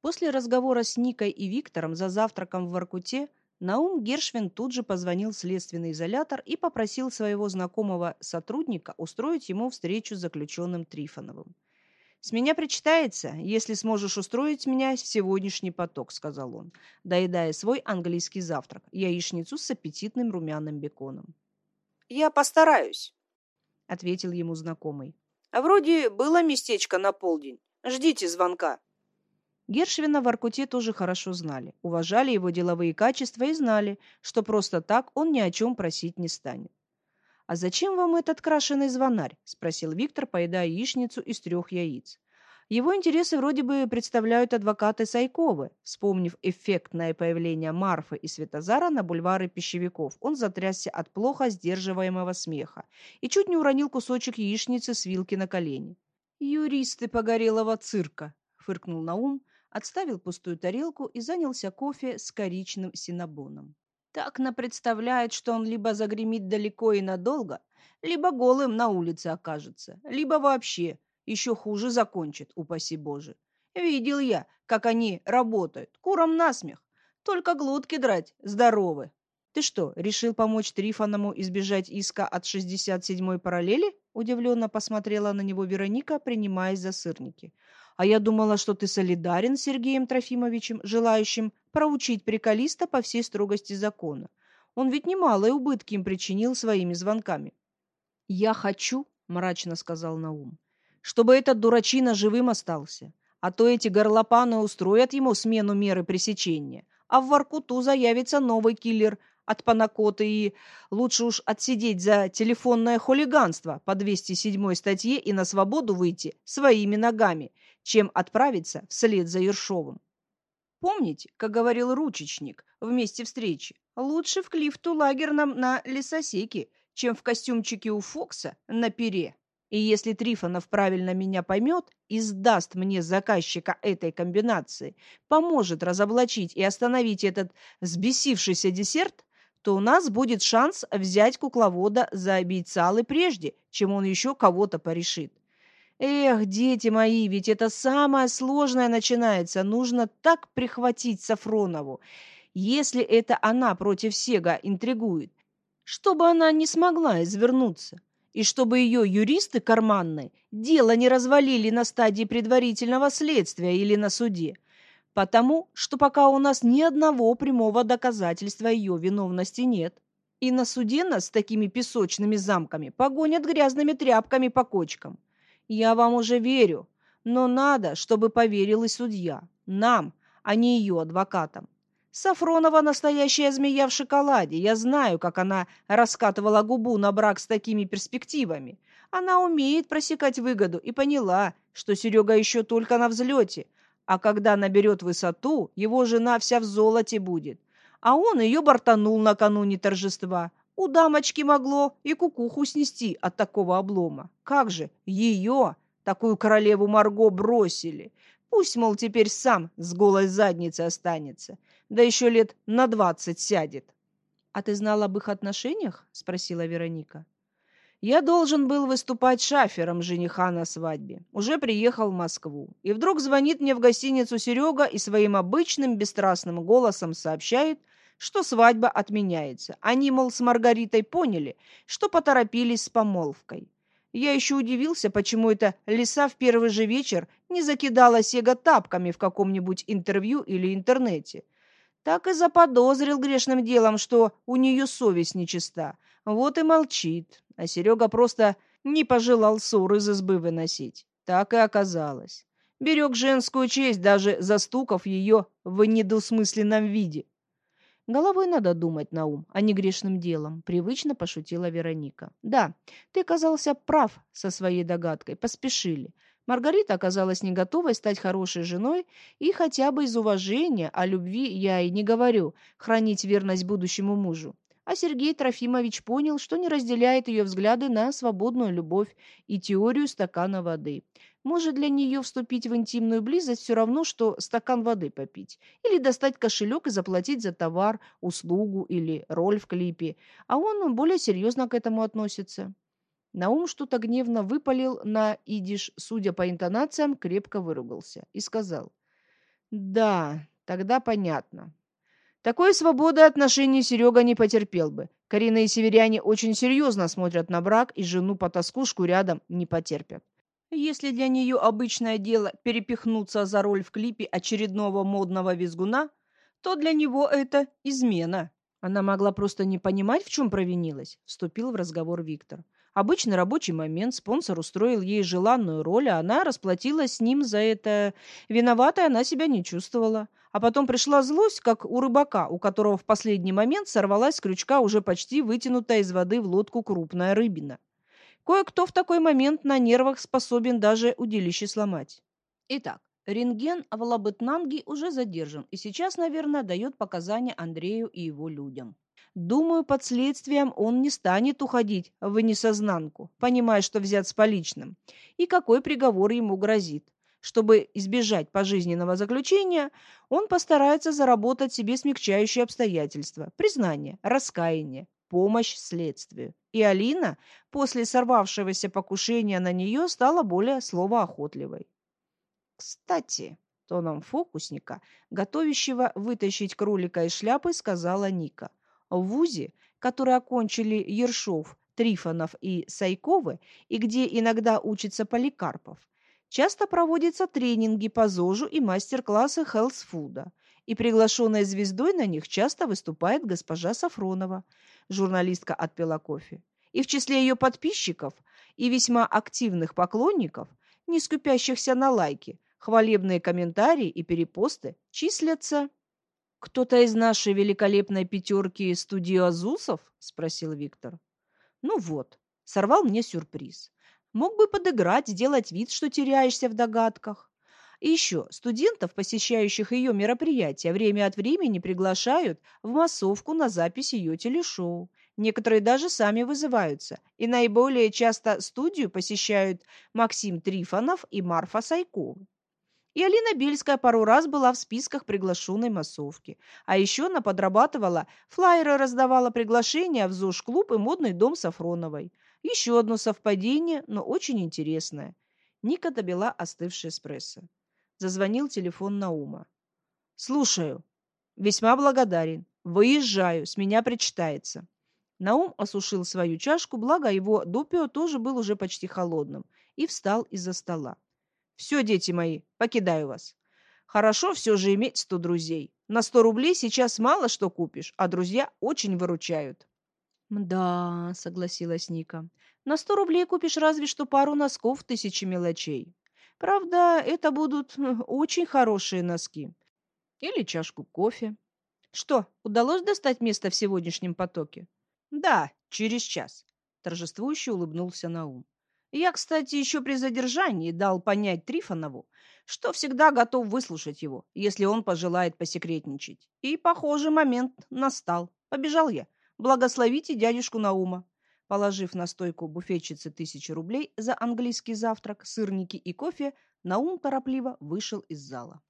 После разговора с Никой и Виктором за завтраком в Воркуте Наум Гершвин тут же позвонил в следственный изолятор и попросил своего знакомого сотрудника устроить ему встречу с заключенным Трифоновым. «С меня причитается, если сможешь устроить меня в сегодняшний поток», — сказал он, доедая свой английский завтрак, яичницу с аппетитным румяным беконом. «Я постараюсь», — ответил ему знакомый. «А вроде было местечко на полдень. Ждите звонка». Гершвина в Аркуте тоже хорошо знали, уважали его деловые качества и знали, что просто так он ни о чем просить не станет. «А зачем вам этот крашеный звонарь?» – спросил Виктор, поедая яичницу из трех яиц. Его интересы вроде бы представляют адвокаты Сайковы. Вспомнив эффектное появление Марфы и Светозара на бульваре пищевиков, он затрясся от плохо сдерживаемого смеха и чуть не уронил кусочек яичницы с вилки на колени. «Юристы погорелого цирка!» — фыркнул Наум, отставил пустую тарелку и занялся кофе с коричным синабоном. Так напредставляет, что он либо загремит далеко и надолго, либо голым на улице окажется, либо вообще еще хуже закончит, упаси Боже. Видел я, как они работают, курам насмех, только глотки драть здоровы. Ты что, решил помочь Трифоному избежать иска от 67-й параллели? Удивленно посмотрела на него Вероника, принимаясь за сырники. А я думала, что ты солидарен с Сергеем Трофимовичем, желающим проучить приколиста по всей строгости закона. Он ведь немалые убытки им причинил своими звонками. «Я хочу», — мрачно сказал Наум, — «чтобы этот дурачина живым остался, а то эти горлопаны устроят ему смену меры пресечения, а в Воркуту заявится новый киллер от Панакоты и лучше уж отсидеть за телефонное хулиганство по 207 статье и на свободу выйти своими ногами, чем отправиться вслед за Ершовым. Помните, как говорил ручечник в месте встречи, лучше в клифту лагерном на лесосеке, чем в костюмчике у Фокса на пере. И если Трифонов правильно меня поймет и сдаст мне заказчика этой комбинации, поможет разоблачить и остановить этот взбесившийся десерт, то у нас будет шанс взять кукловода за обейцалы прежде, чем он еще кого-то порешит. Эх, дети мои, ведь это самое сложное начинается. Нужно так прихватить Сафронову, если это она против Сега интригует, чтобы она не смогла извернуться, и чтобы ее юристы карманные дело не развалили на стадии предварительного следствия или на суде, потому что пока у нас ни одного прямого доказательства ее виновности нет. И на суде нас с такими песочными замками погонят грязными тряпками по кочкам. Я вам уже верю, но надо, чтобы поверил и судья. Нам, а не ее адвокатам. Сафронова настоящая змея в шоколаде. Я знаю, как она раскатывала губу на брак с такими перспективами. Она умеет просекать выгоду и поняла, что Серега еще только на взлете. А когда наберет высоту, его жена вся в золоте будет. А он ее бортанул накануне торжества. У дамочки могло и кукуху снести от такого облома. Как же ее, такую королеву Марго, бросили? Пусть, мол, теперь сам с голой задницей останется, да еще лет на двадцать сядет. — А ты знал об их отношениях? — спросила Вероника. Я должен был выступать шафером жениха на свадьбе. Уже приехал в Москву. И вдруг звонит мне в гостиницу Серега и своим обычным бесстрастным голосом сообщает, что свадьба отменяется. Они, мол, с Маргаритой поняли, что поторопились с помолвкой. Я еще удивился, почему эта лиса в первый же вечер не закидала Сега тапками в каком-нибудь интервью или интернете. Так и заподозрил грешным делом, что у нее совесть нечиста. Вот и молчит. А Серега просто не пожелал ссор из избы выносить. Так и оказалось. Берег женскую честь, даже застукав ее в недосмысленном виде. Головой надо думать на ум, а не грешным делом, привычно пошутила Вероника. Да, ты оказался прав со своей догадкой, поспешили. Маргарита оказалась не готовой стать хорошей женой, и хотя бы из уважения о любви я и не говорю, хранить верность будущему мужу. А Сергей Трофимович понял, что не разделяет ее взгляды на свободную любовь и теорию стакана воды. Может, для нее вступить в интимную близость все равно, что стакан воды попить. Или достать кошелек и заплатить за товар, услугу или роль в клипе. А он более серьезно к этому относится. Наум что-то гневно выпалил на идиш, судя по интонациям, крепко выругался и сказал. Да, тогда понятно. Такой свободы отношений Серега не потерпел бы. Коренные северяне очень серьезно смотрят на брак, и жену-потаскушку рядом не потерпят. Если для нее обычное дело перепихнуться за роль в клипе очередного модного визгуна, то для него это измена. Она могла просто не понимать, в чем провинилась, вступил в разговор Виктор. Обычный рабочий момент, спонсор устроил ей желанную роль, а она расплатилась с ним за это. Виноватой она себя не чувствовала. А потом пришла злость, как у рыбака, у которого в последний момент сорвалась с крючка уже почти вытянутая из воды в лодку крупная рыбина. Кое-кто в такой момент на нервах способен даже удилище сломать. Итак, рентген в Лабытнанге уже задержан и сейчас, наверное, дает показания Андрею и его людям. Думаю, под следствием он не станет уходить в несознанку, понимая, что взят с поличным, и какой приговор ему грозит. Чтобы избежать пожизненного заключения, он постарается заработать себе смягчающие обстоятельства, признание, раскаяние, помощь следствию. И Алина после сорвавшегося покушения на нее стала более словоохотливой. «Кстати», — тоном фокусника, готовящего вытащить кролика из шляпы, сказала Ника, «в ВУЗе, который окончили Ершов, Трифонов и Сайковы, и где иногда учится Поликарпов, часто проводятся тренинги по ЗОЖу и мастер-классы хелсфуда, и приглашенной звездой на них часто выступает госпожа Сафронова. Журналистка отпила кофе. И в числе ее подписчиков и весьма активных поклонников, не скупящихся на лайки, хвалебные комментарии и перепосты, числятся... «Кто-то из нашей великолепной пятерки студиозусов?» – спросил Виктор. «Ну вот, сорвал мне сюрприз. Мог бы подыграть, сделать вид, что теряешься в догадках. И еще, студентов, посещающих ее мероприятия, время от времени приглашают в массовку на запись ее телешоу. Некоторые даже сами вызываются. И наиболее часто студию посещают Максим Трифонов и Марфа Сайкова. И Алина Бельская пару раз была в списках приглашенной массовки. А еще она подрабатывала, флайеры раздавала приглашения в ЗОЖ-клуб и модный дом Сафроновой. Еще одно совпадение, но очень интересное. Ника добила остывший эспрессо. Зазвонил телефон Наума. «Слушаю. Весьма благодарен. Выезжаю. С меня причитается». Наум осушил свою чашку, благо его допио тоже был уже почти холодным, и встал из-за стола. «Все, дети мои, покидаю вас. Хорошо все же иметь сто друзей. На сто рублей сейчас мало что купишь, а друзья очень выручают». «Да», — согласилась Ника. «На сто рублей купишь разве что пару носков тысячи мелочей. Правда, это будут очень хорошие носки. Или чашку кофе. Что, удалось достать место в сегодняшнем потоке?» «Да, через час», — торжествующе улыбнулся Наум. «Я, кстати, еще при задержании дал понять Трифонову, что всегда готов выслушать его, если он пожелает посекретничать. И, похоже, момент настал. Побежал я. Благословите дядюшку Наума. Положив на стойку буфетчицы тысячу рублей за английский завтрак, сырники и кофе, Наум торопливо вышел из зала.